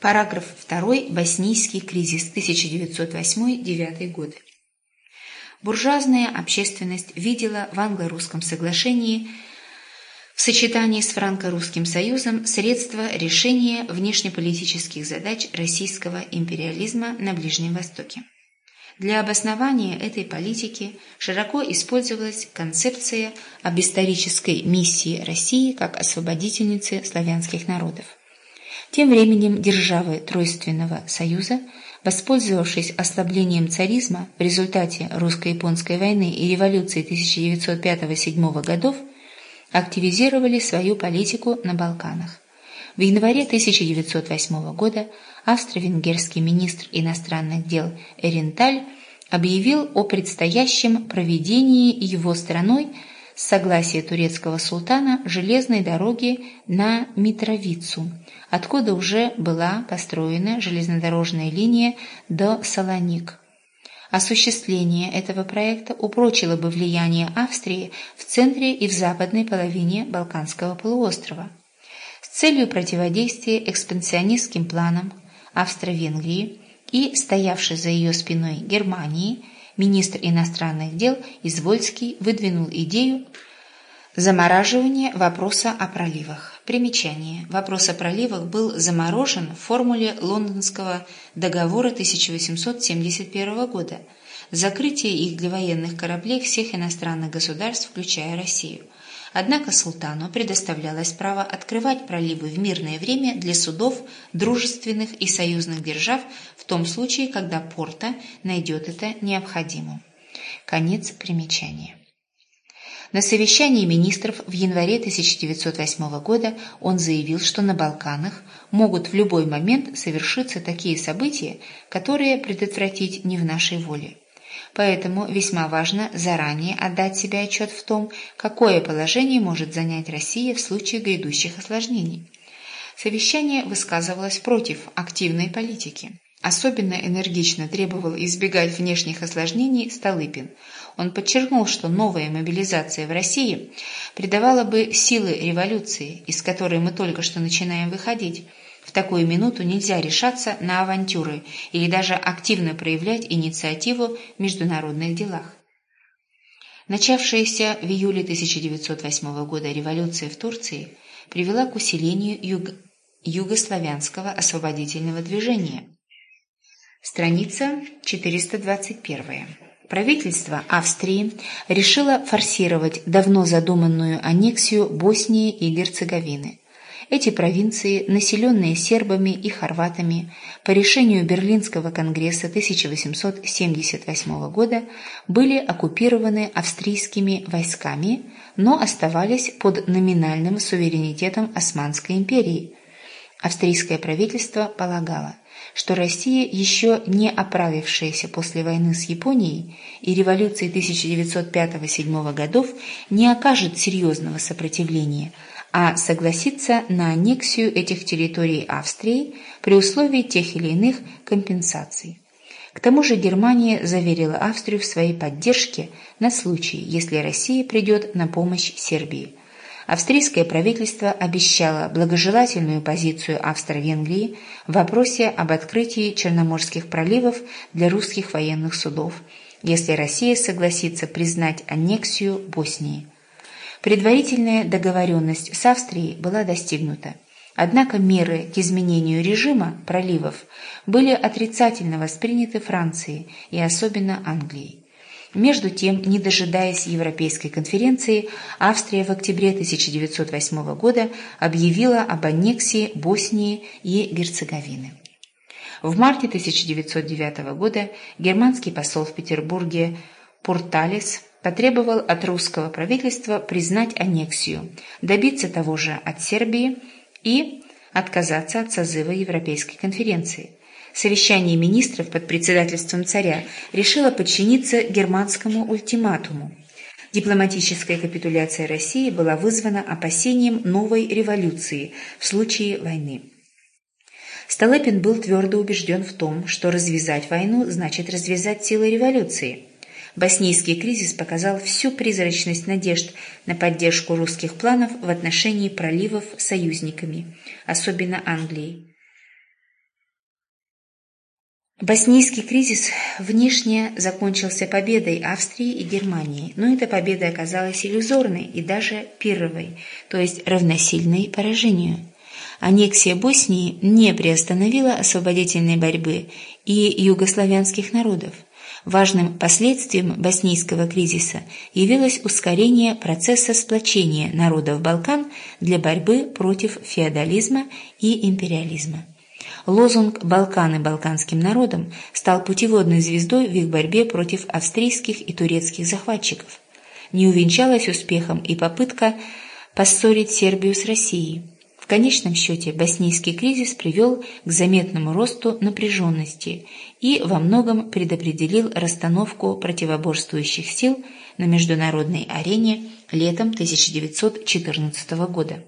Параграф 2. Боснийский кризис 1908-1909 годы. Буржуазная общественность видела в англо-русском соглашении в сочетании с франко-русским союзом средства решения внешнеполитических задач российского империализма на Ближнем Востоке. Для обоснования этой политики широко использовалась концепция об исторической миссии России как освободительницы славянских народов. Тем временем державы Тройственного Союза, воспользовавшись ослаблением царизма в результате русско-японской войны и революции 1905-1907 годов, активизировали свою политику на Балканах. В январе 1908 года австро-венгерский министр иностранных дел Эренталь объявил о предстоящем проведении его страной с согласия турецкого султана железной дороги на Митровицу, откуда уже была построена железнодорожная линия до Салоник. Осуществление этого проекта упрочило бы влияние Австрии в центре и в западной половине Балканского полуострова. С целью противодействия экспансионистским планам Австро-Венгрии и стоявшей за ее спиной Германии, министр иностранных дел Извольский выдвинул идею замораживания вопроса о проливах. Примечание. Вопрос о проливах был заморожен в формуле Лондонского договора 1871 года. Закрытие их для военных кораблей всех иностранных государств, включая Россию – Однако султану предоставлялось право открывать проливы в мирное время для судов дружественных и союзных держав в том случае, когда порта найдет это необходимым. Конец примечания. На совещании министров в январе 1908 года он заявил, что на Балканах могут в любой момент совершиться такие события, которые предотвратить не в нашей воле. Поэтому весьма важно заранее отдать себе отчет в том, какое положение может занять Россия в случае грядущих осложнений. Совещание высказывалось против активной политики. Особенно энергично требовал избегать внешних осложнений Столыпин. Он подчеркнул, что новая мобилизация в России придавала бы силы революции, из которой мы только что начинаем выходить, в такую минуту нельзя решаться на авантюры или даже активно проявлять инициативу в международных делах. Начавшаяся в июле 1908 года революция в Турции привела к усилению юг... югославянского освободительного движения. Страница 421. Правительство Австрии решило форсировать давно задуманную аннексию Боснии и Герцеговины – эти провинции, населенные сербами и хорватами, по решению Берлинского конгресса 1878 года были оккупированы австрийскими войсками, но оставались под номинальным суверенитетом Османской империи. Австрийское правительство полагало, что Россия, еще не оправившаяся после войны с Японией и революции 1905-1907 годов, не окажет серьезного сопротивления – а согласиться на аннексию этих территорий Австрии при условии тех или иных компенсаций. К тому же Германия заверила Австрию в своей поддержке на случай, если Россия придет на помощь Сербии. Австрийское правительство обещало благожелательную позицию Австро-Венгрии в вопросе об открытии Черноморских проливов для русских военных судов, если Россия согласится признать аннексию Боснии – Предварительная договоренность с Австрией была достигнута. Однако меры к изменению режима проливов были отрицательно восприняты Францией и особенно Англией. Между тем, не дожидаясь Европейской конференции, Австрия в октябре 1908 года объявила об аннексии Боснии и Герцеговины. В марте 1909 года германский посол в Петербурге Пурталис потребовал от русского правительства признать аннексию, добиться того же от Сербии и отказаться от созыва Европейской конференции. Совещание министров под председательством царя решило подчиниться германскому ультиматуму. Дипломатическая капитуляция России была вызвана опасением новой революции в случае войны. Столыпин был твердо убежден в том, что развязать войну значит развязать силы революции – Боснийский кризис показал всю призрачность надежд на поддержку русских планов в отношении проливов союзниками, особенно Англией. Боснийский кризис внешне закончился победой Австрии и Германии, но эта победа оказалась иллюзорной и даже пировой, то есть равносильной поражению. Аннексия Боснии не приостановила освободительной борьбы и югославянских народов. Важным последствием боснийского кризиса явилось ускорение процесса сплочения народов Балкан для борьбы против феодализма и империализма. Лозунг «Балканы балканским народам» стал путеводной звездой в их борьбе против австрийских и турецких захватчиков. Не увенчалась успехом и попытка поссорить Сербию с Россией. В конечном счете боснийский кризис привел к заметному росту напряженности и во многом предопределил расстановку противоборствующих сил на международной арене летом 1914 года.